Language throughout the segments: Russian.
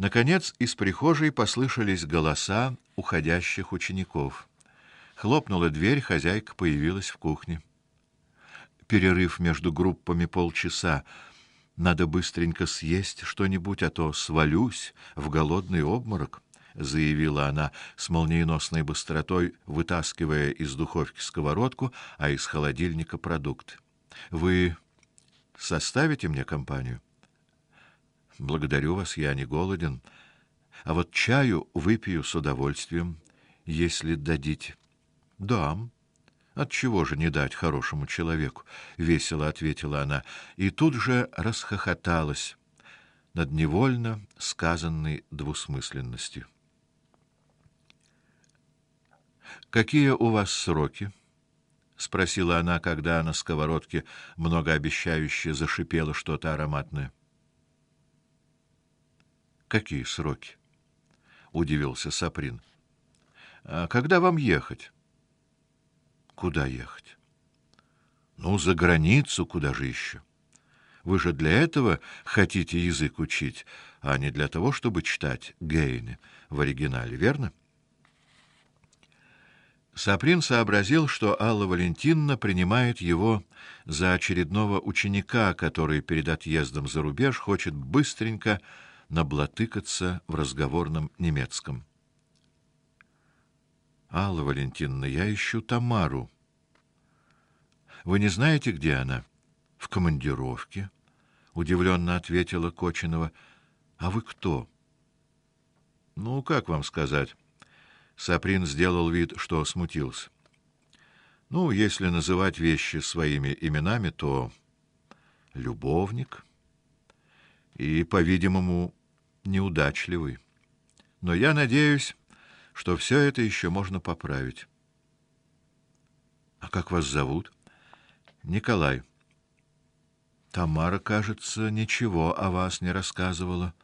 Наконец из прихожей послышались голоса уходящих учеников. Хлопнула дверь, хозяйка появилась в кухне. Перерыв между группами полчаса. Надо быстренько съесть что-нибудь, а то свалюсь в голодный обморок, заявила она с молниеносной быстротой, вытаскивая из духовки сковородку, а из холодильника продукты. Вы составите мне компанию? Благодарю вас, я не голоден. А вот чаю выпью с удовольствием, если дадите. Дам. От чего же не дать хорошему человеку, весело ответила она и тут же расхохоталась над невольно сказанной двусмысленностью. Какие у вас сроки? спросила она, когда на сковородке многообещающе зашипело что-то ароматное. Какие сроки? удивился Саприн. А когда вам ехать? Куда ехать? Ну, за границу, куда же еще? Вы же для этого хотите язык учить, а не для того, чтобы читать Гейне в оригинале, верно? Саприн сообразил, что Алла Валентиновна принимает его за очередного ученика, который перед отъездом за рубеж хочет быстренько наблатыкаться в разговорном немецком. Алла Валентиновна, я ищу Тамару. Вы не знаете, где она? В командировке, удивленно ответила Кочинова. А вы кто? Ну, как вам сказать? Саприн сделал вид, что смутился. Ну, если называть вещи своими именами, то любовник и, по-видимому, неудачливый. Но я надеюсь, что все это еще можно поправить. А как вас зовут? Николай. Тамара, кажется, ничего о вас не рассказывала,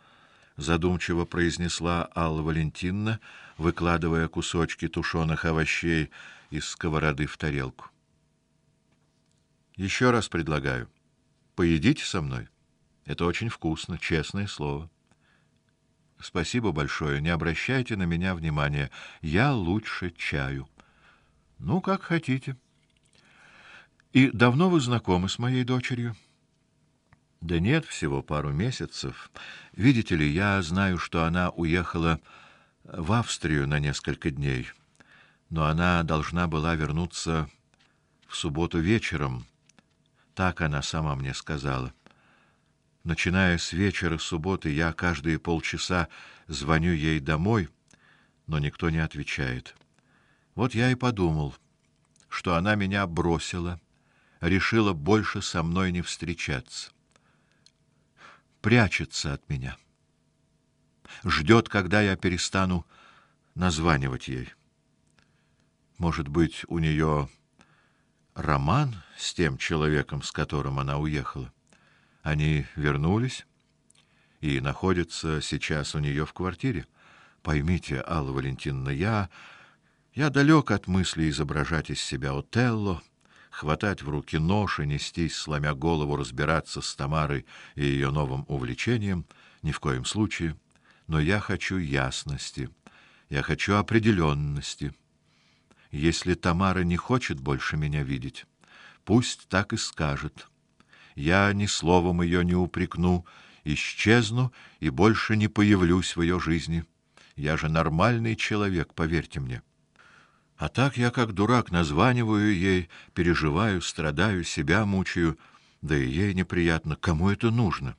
задумчиво произнесла Алла Валентиновна, выкладывая кусочки тушеных овощей из сковороды в тарелку. Еще раз предлагаю, поедите со мной. Это очень вкусно, честное слово. Спасибо большое, не обращайте на меня внимания. Я лучше чаю. Ну, как хотите. И давно вы знакомы с моей дочерью? Да нет, всего пару месяцев. Видите ли, я знаю, что она уехала в Австрию на несколько дней. Но она должна была вернуться в субботу вечером. Так она сама мне сказала. Начиная с вечера субботы, я каждые полчаса звоню ей домой, но никто не отвечает. Вот я и подумал, что она меня бросила, решила больше со мной не встречаться. Прячется от меня. Ждет, когда я перестану названивать ей. Может быть, у нее роман с тем человеком, с которым она уехала? Они вернулись и находятся сейчас у нее в квартире. Поймите, Алла Валентиновна, я я далек от мысли изображать из себя Отелло, хватать в руки нож и нестись, сломя голову, разбираться с Тамарой и ее новым увлечением, ни в коем случае. Но я хочу ясности, я хочу определенности. Если Тамара не хочет больше меня видеть, пусть так и скажет я ни словом ее не упрекну, исчезну и больше не появлюсь в ее жизни. Я же нормальный человек, поверьте мне. А так я как дурак названиваю ей, переживаю, страдаю, себя мучаю, да и ей неприятно. Кому это нужно?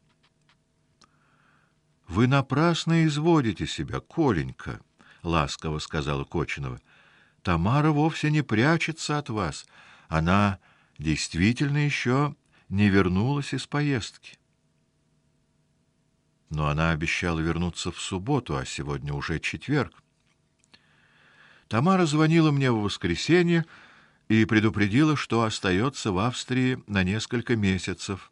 Вы напрасно изводите себя, Коленька, ласково сказала Кочинова. Тамара вовсе не прячется от вас. Она действительно еще не вернулась из поездки. Но она обещала вернуться в субботу, а сегодня уже четверг. Тамара звонила мне в воскресенье и предупредила, что остается в Австрии на несколько месяцев.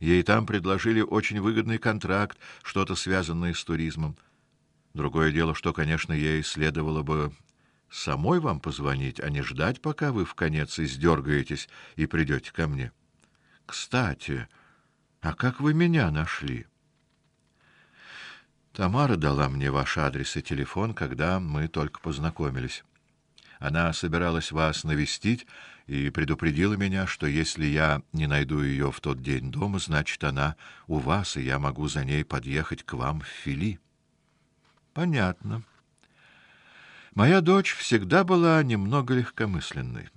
Ей там предложили очень выгодный контракт, что-то связанное с туризмом. Другое дело, что, конечно, ей следовало бы самой вам позвонить, а не ждать, пока вы в конец издергаетесь и придете ко мне. Кстати, а как вы меня нашли? Тамара дала мне ваш адрес и телефон, когда мы только познакомились. Она собиралась вас навестить и предупредила меня, что если я не найду ее в тот день дома, значит, она у вас, и я могу за ней подъехать к вам в Фили. Понятно. Моя дочь всегда была немного легкомысленной.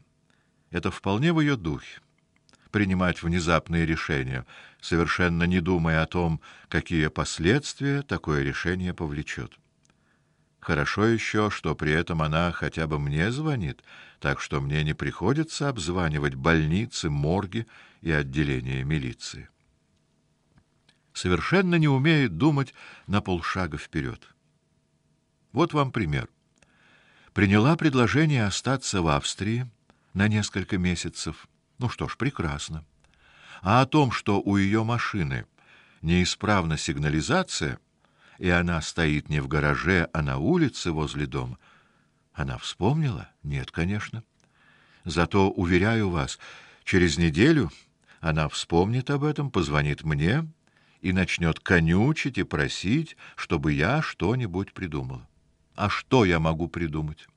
Это вполне в ее духе принимать внезапные решения, совершенно не думая о том, какие последствия такое решение повлечет. Хорошо еще, что при этом она хотя бы мне звонит, так что мне не приходится обзванивать больницы, морги и отделения милиции. Совершенно не умеет думать на полшага вперед. Вот вам пример. Приняла предложение остаться в Австрии на несколько месяцев ну что ж, прекрасно. А о том, что у ее машины неисправна сигнализация, и она стоит не в гараже, а на улице возле дома, она вспомнила? Нет, конечно. Зато уверяю вас, через неделю она вспомнит об этом, позвонит мне и начнет конючить и просить, чтобы я что-нибудь придумал. А что я могу придумать?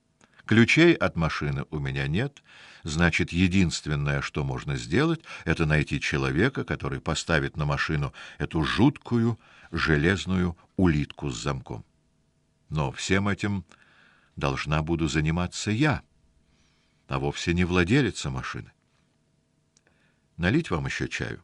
Ключей от машины у меня нет, значит, единственное, что можно сделать, это найти человека, который поставит на машину эту жуткую железную улитку с замком. Но всем этим должна буду заниматься я, а вовсе не владелица машины. Налить вам еще чаю?